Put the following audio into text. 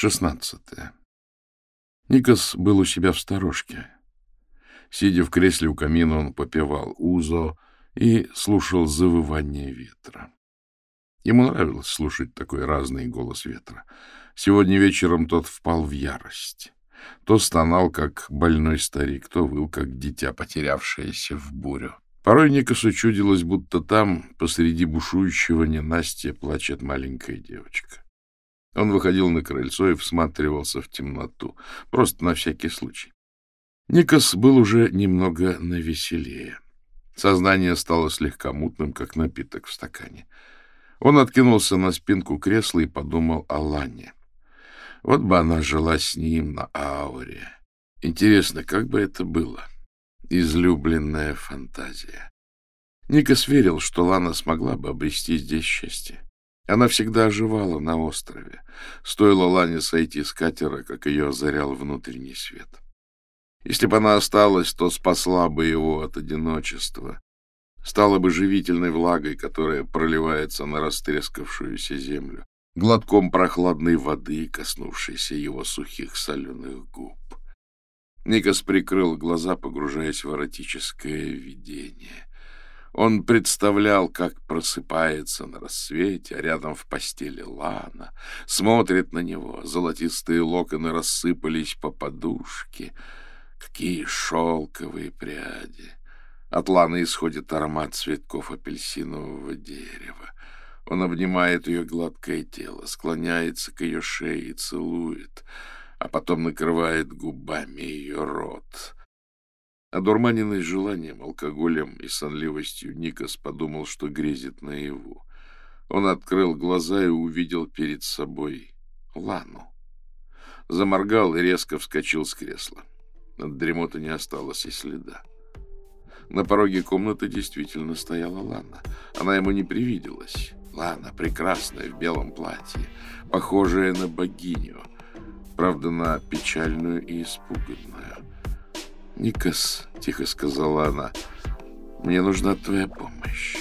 Шестнадцатое. Никос был у себя в сторожке. Сидя в кресле у камина, он попивал узо и слушал завывание ветра. Ему нравилось слушать такой разный голос ветра. Сегодня вечером тот впал в ярость. То стонал, как больной старик, то выл, как дитя, потерявшееся в бурю. Порой Никосу чудилось, будто там, посреди бушующего ненастья, плачет маленькая девочка. Он выходил на крыльцо и всматривался в темноту, просто на всякий случай. Никос был уже немного навеселее. Сознание стало слегка мутным, как напиток в стакане. Он откинулся на спинку кресла и подумал о Лане. Вот бы она жила с ним на ауре. Интересно, как бы это было? Излюбленная фантазия. Никос верил, что Лана смогла бы обрести здесь счастье. Она всегда оживала на острове. Стоило Лане сойти с катера, как ее озарял внутренний свет. Если бы она осталась, то спасла бы его от одиночества, стала бы живительной влагой, которая проливается на растрескавшуюся землю, глотком прохладной воды, коснувшейся его сухих соленых губ. Никос прикрыл глаза, погружаясь в эротическое видение. Он представлял, как просыпается на рассвете, а рядом в постели Лана, смотрит на него, золотистые локоны рассыпались по подушке. Какие шелковые пряди! От Ланы исходит аромат цветков апельсинового дерева. Он обнимает ее гладкое тело, склоняется к ее шее и целует, а потом накрывает губами ее рот. Одурманенный желанием, алкоголем и сонливостью, Никос подумал, что грезит наяву. Он открыл глаза и увидел перед собой Лану. Заморгал и резко вскочил с кресла. От дремоты не осталось и следа. На пороге комнаты действительно стояла Лана. Она ему не привиделась. Лана, прекрасная, в белом платье, похожая на богиню, правда, на печальную и испуганную. «Никас», — тихо сказала она, — «мне нужна твоя помощь».